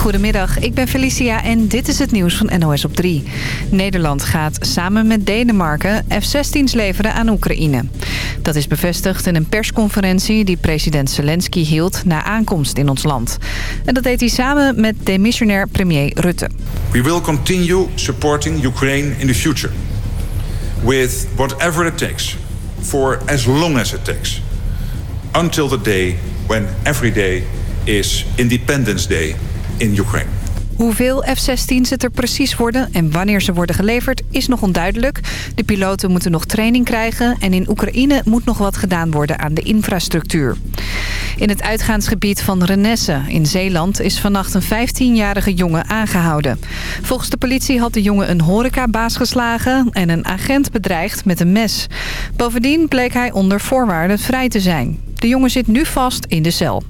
Goedemiddag, ik ben Felicia en dit is het nieuws van NOS op 3. Nederland gaat samen met Denemarken F-16's leveren aan Oekraïne. Dat is bevestigd in een persconferentie die president Zelensky hield na aankomst in ons land. En dat deed hij samen met demissionair premier Rutte. We will continue supporting Ukraine in the future. With whatever it takes. For as long as it takes. Until the day when every day is Independence Day in Ukraine. Hoeveel F-16's het er precies worden en wanneer ze worden geleverd is nog onduidelijk. De piloten moeten nog training krijgen en in Oekraïne moet nog wat gedaan worden aan de infrastructuur. In het uitgaansgebied van Renesse in Zeeland is vannacht een 15-jarige jongen aangehouden. Volgens de politie had de jongen een horecabaas geslagen en een agent bedreigd met een mes. Bovendien bleek hij onder voorwaarden vrij te zijn. De jongen zit nu vast in de cel.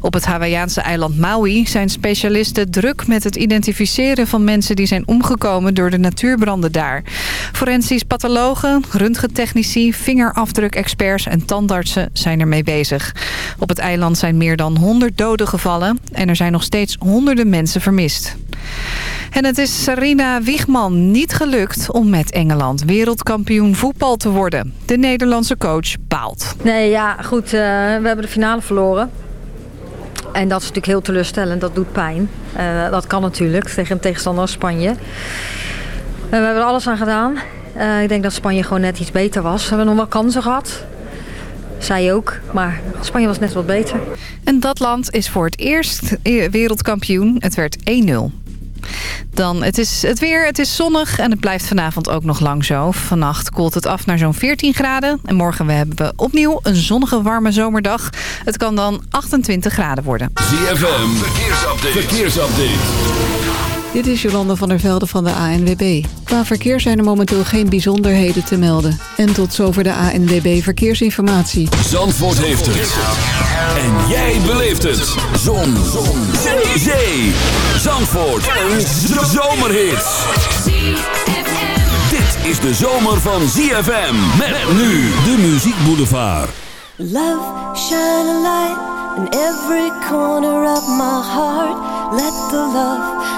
Op het Hawaïaanse eiland Maui zijn specialisten druk met het identificeren van mensen die zijn omgekomen door de natuurbranden daar. Forensisch pathologen, röntgentechnici, vingerafdrukexperts en tandartsen zijn ermee bezig. Op het eiland zijn meer dan 100 doden gevallen en er zijn nog steeds honderden mensen vermist. En het is Sarina Wiegman niet gelukt om met Engeland wereldkampioen voetbal te worden. De Nederlandse coach baalt. Nee, ja, goed. Uh, we hebben de finale verloren. En dat is natuurlijk heel teleurstellend. Dat doet pijn. Uh, dat kan natuurlijk tegen een tegenstander als Spanje. Uh, we hebben er alles aan gedaan. Uh, ik denk dat Spanje gewoon net iets beter was. We hebben nog wel kansen gehad. Zij ook, maar Spanje was net wat beter. En dat land is voor het eerst wereldkampioen. Het werd 1-0. Dan, het is het weer, het is zonnig en het blijft vanavond ook nog lang zo. Vannacht koelt het af naar zo'n 14 graden. En morgen hebben we opnieuw een zonnige, warme zomerdag. Het kan dan 28 graden worden. ZFM, verkeersupdate. verkeersupdate. Dit is Jolanda van der Velde van de ANWB. Qua verkeer zijn er momenteel geen bijzonderheden te melden. En tot zover de ANWB Verkeersinformatie. Zandvoort heeft het. En jij beleeft het. Zon. Zon. Zee. Zee. Zandvoort. Een zomerhit. Dit is de zomer van ZFM. Met nu de Muziek Boulevard. Love, shine a light in every corner of my heart. Let the love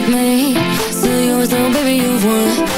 like me. So you was so baby you've won.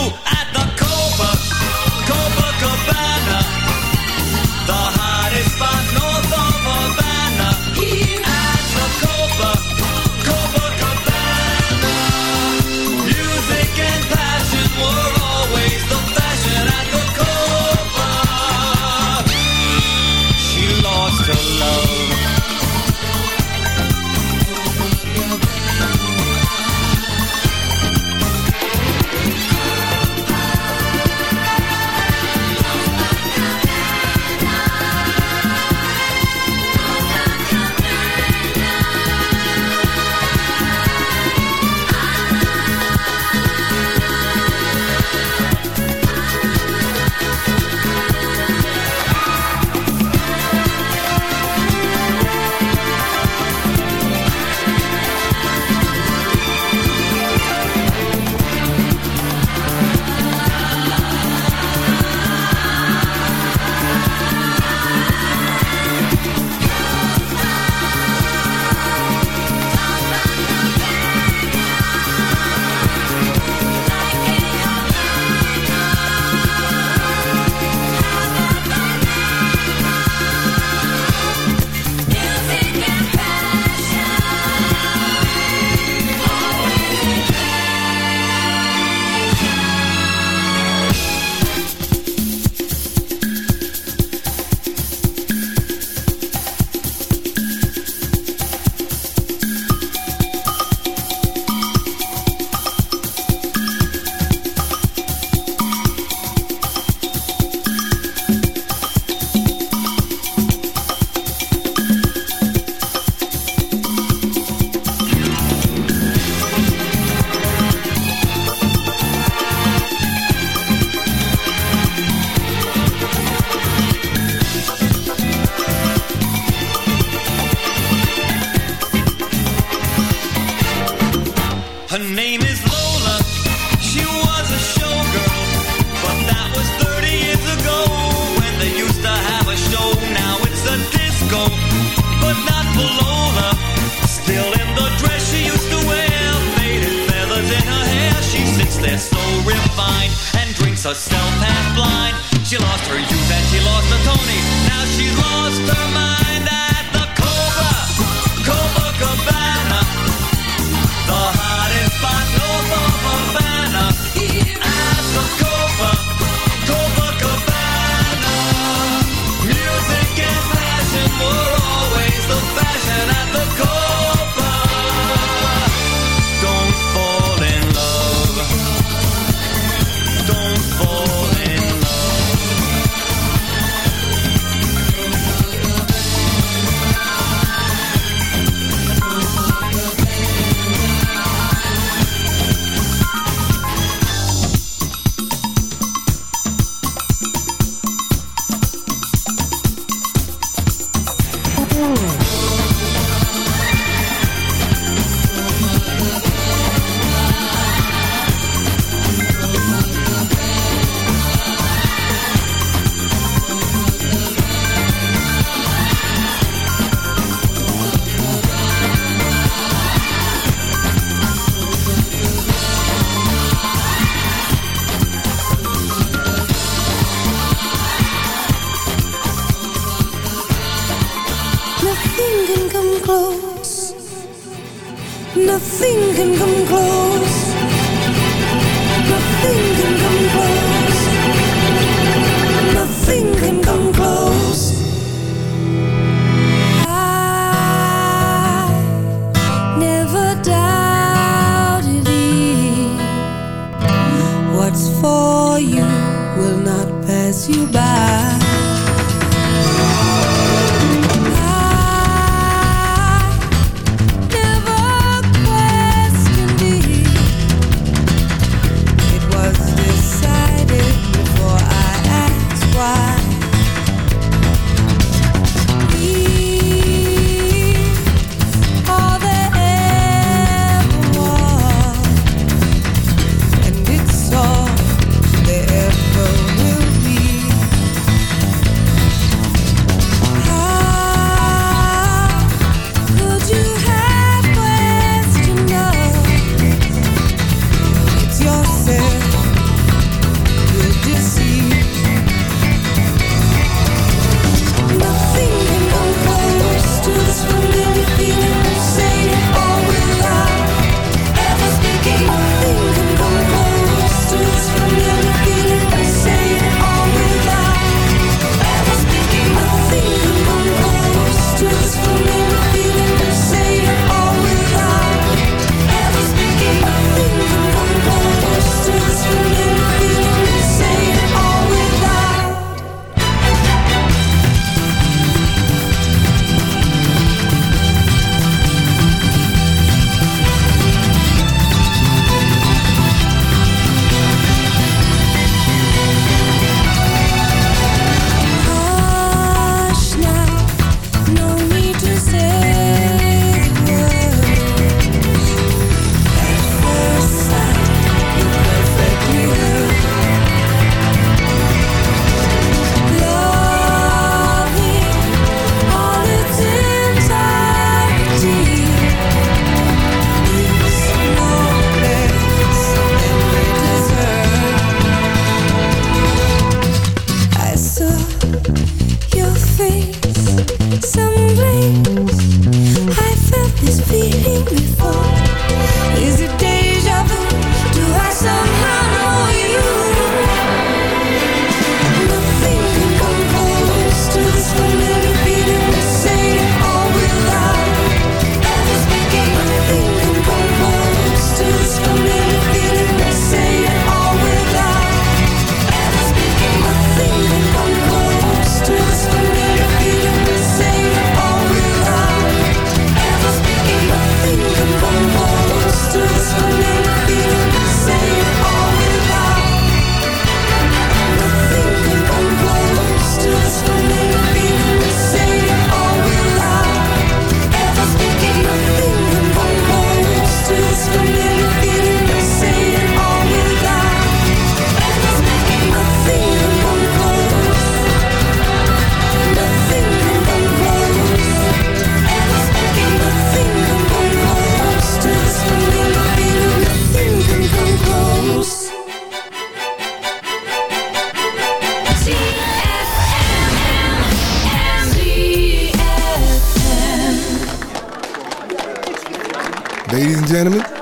Nothing can come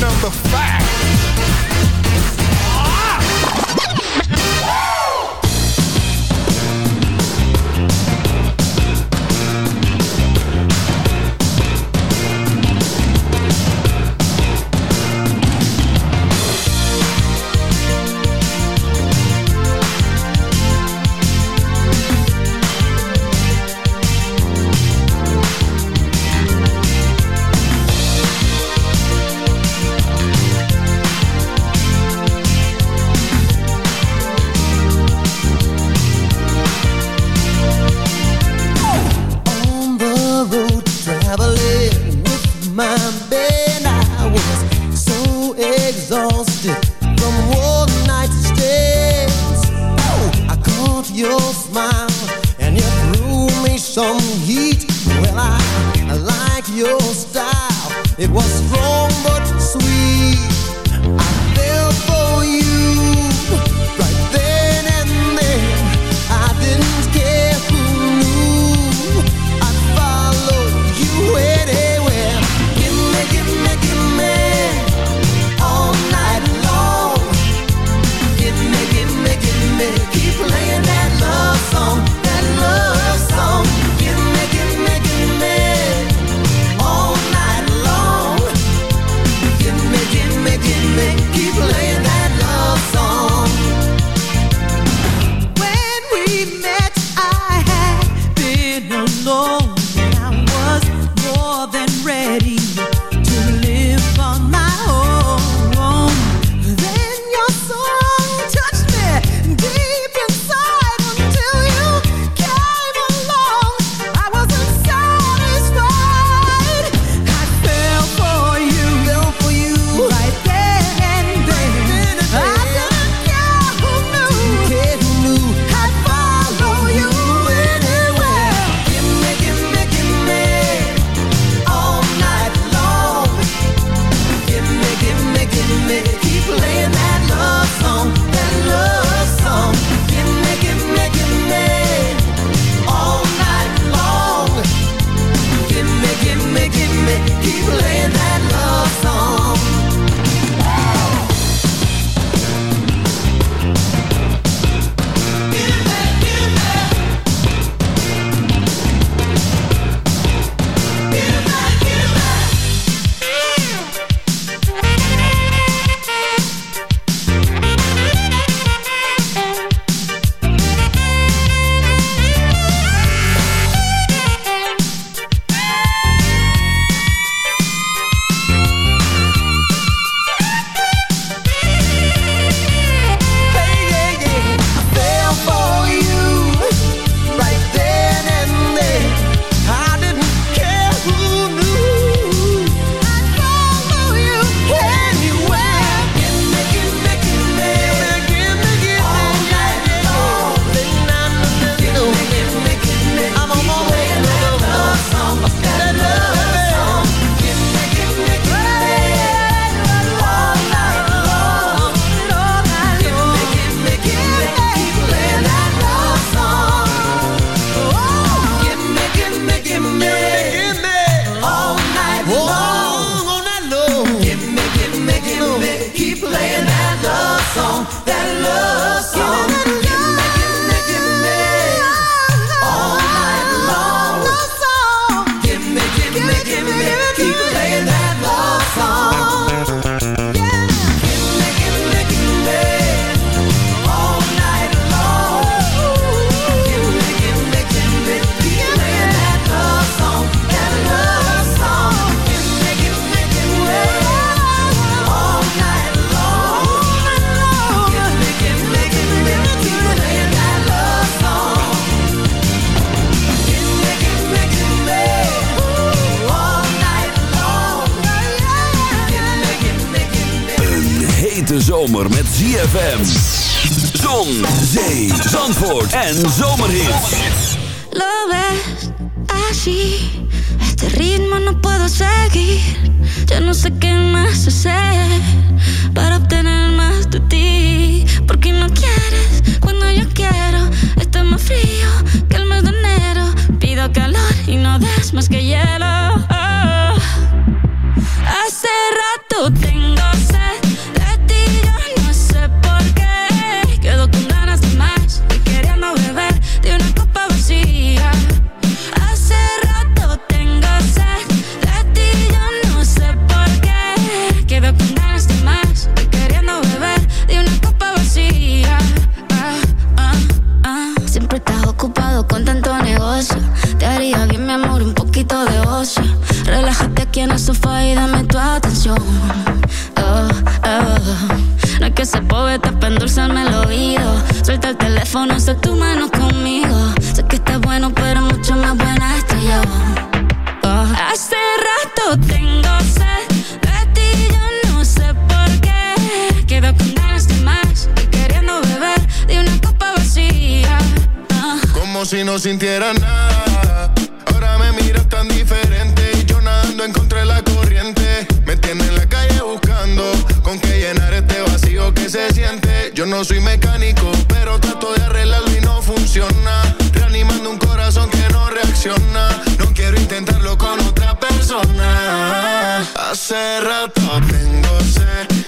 Number five. song that love ZFM. Zon, zee, zandvoort en zomerhits. Lo ves así, este ritmo no puedo seguir. Ya no sé qué más hacer para obtener más de ti. Porque no quieres cuando yo quiero. Está más frío que el mes de enero. Pido calor y no des más que hielo. Pero mucho más buena estoy yo. Oh. Hace rato tengo sed de ti, yo no sé por qué. Quedo con ganas de más y queriendo beber de una copa vacía. Ah. Como si no sintiera nada. Ahora me miras tan diferente y yo nadando en contra de la corriente. Me tiene en la calle buscando con qué llenar este vacío que se siente. Yo no soy mecánico, pero trato de arreglarlo y no funciona. No quiero intentarlo con otra persona. Hace rato tengo sed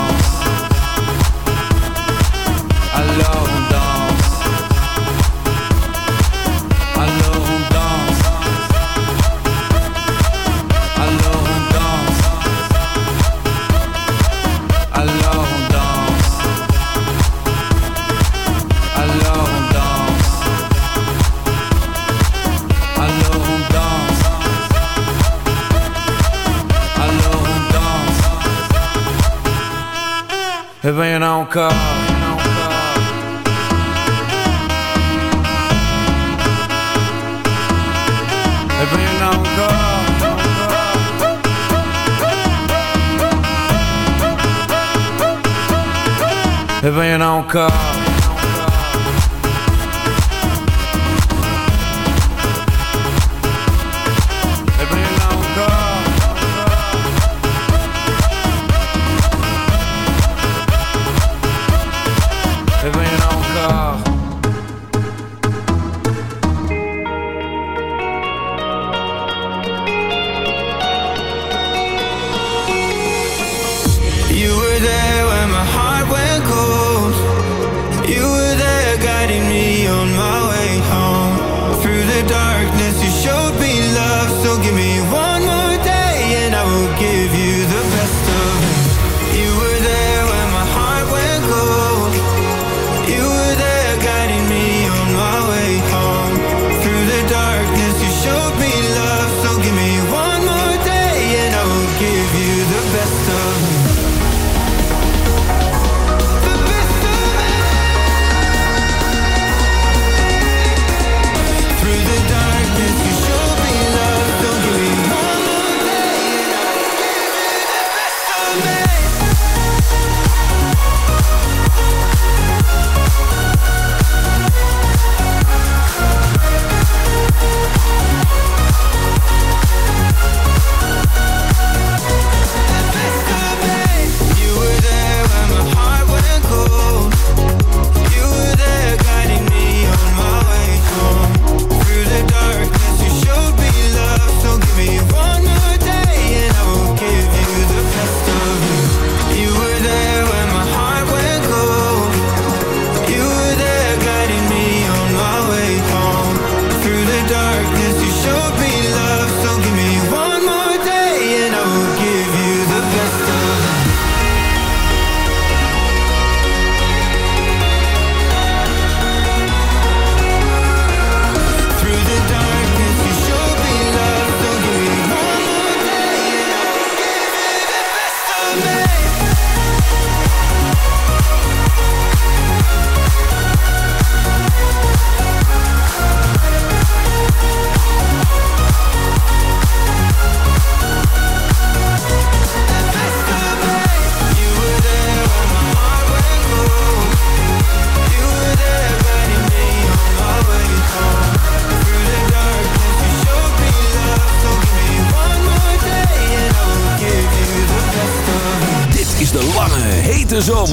encore. Et bien encore. Et nou encore.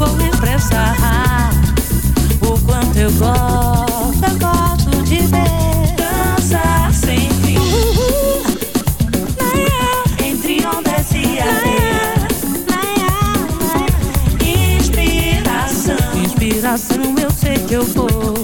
vou expressar. O quanto eu gosto, eu gosto de ver. Dançar sem fim. Uh, entre ondas e areias, inspiração, inspiração eu sei que eu vou.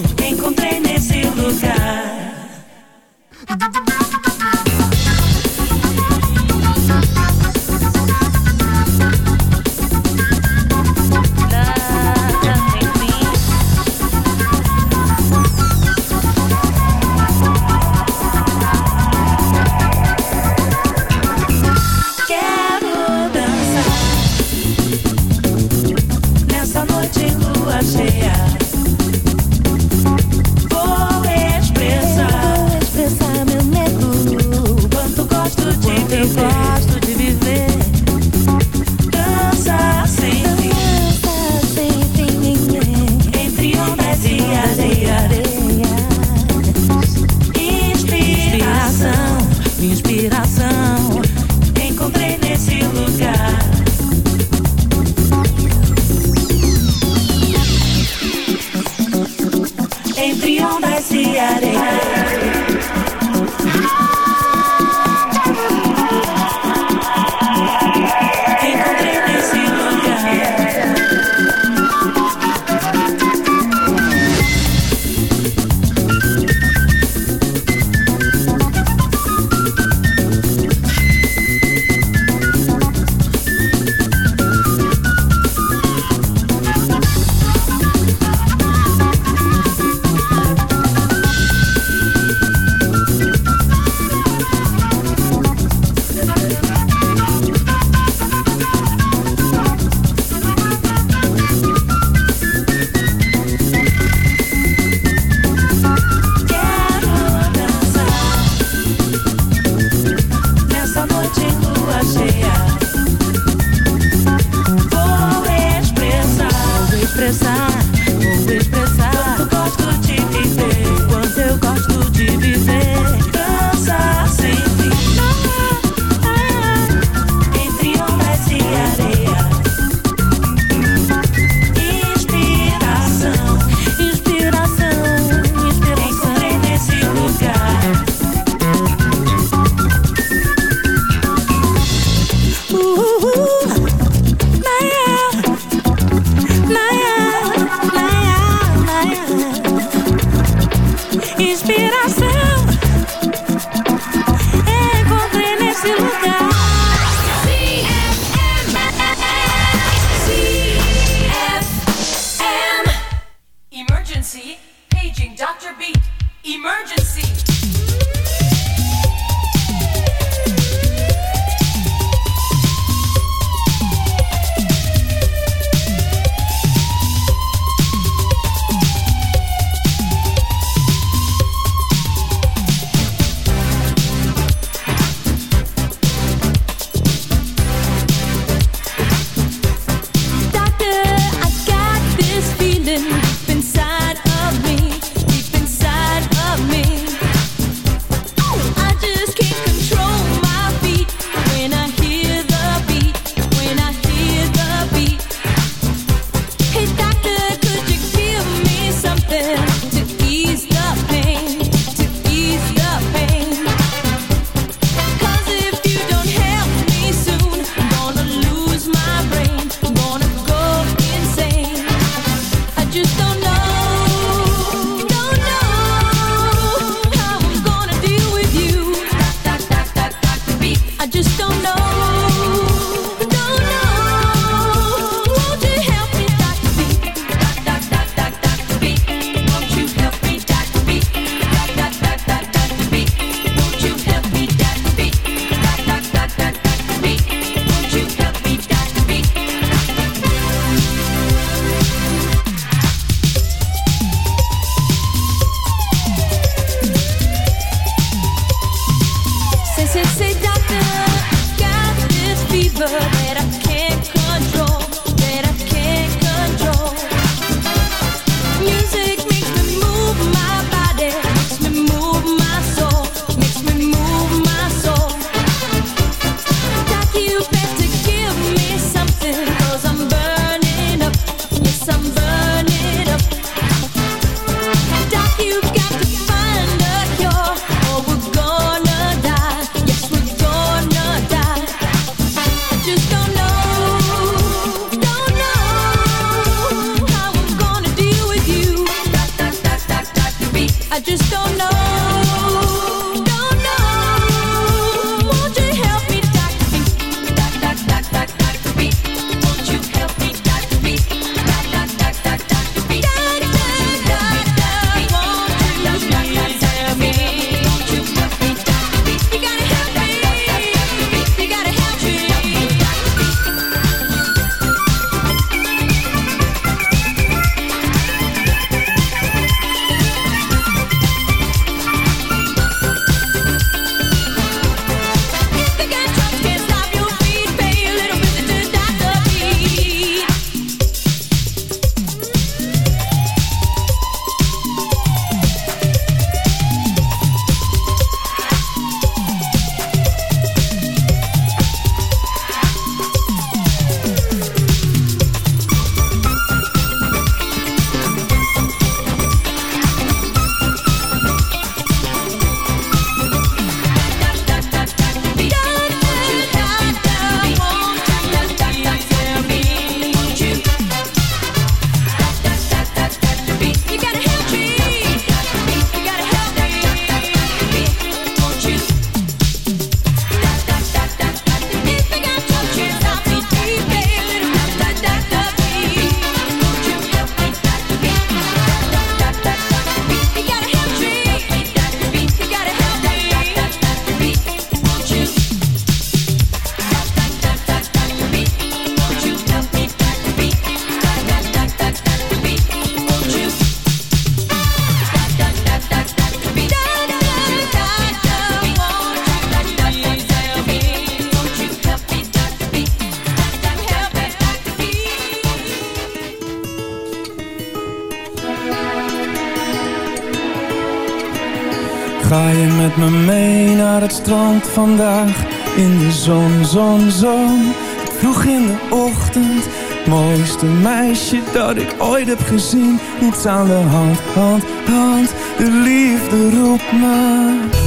Ga je met me mee naar het strand vandaag? In de zon, zon, zon. Vroeg in de ochtend. Mooiste meisje dat ik ooit heb gezien. Niets aan de hand, hand, hand. De liefde roept me.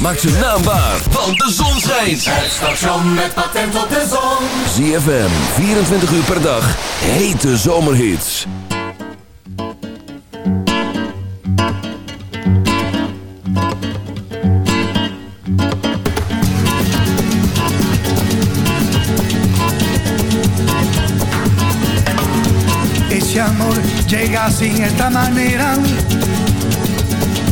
Maak ze naambaar, want de zon schijnt. Het station met patent op de zon. ZFM, 24 uur per dag. Hete zomerhits. Ese amor llega así de esta manera,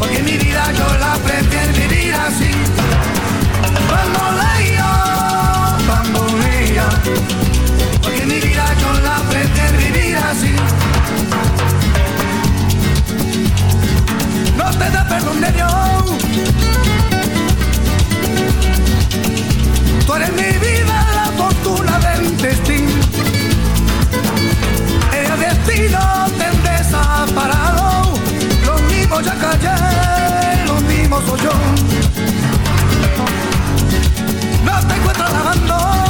porque mi vida yo la prefiero vivir así. Bamboleo, bambolea, porque mi vida yo la prefiero vivir así. No te da perdón de Dios. Tú eres mi vida, la fortuna del destino. El destino te desaparado, lo mismo ya callé soy yo. No te encuentro lavando.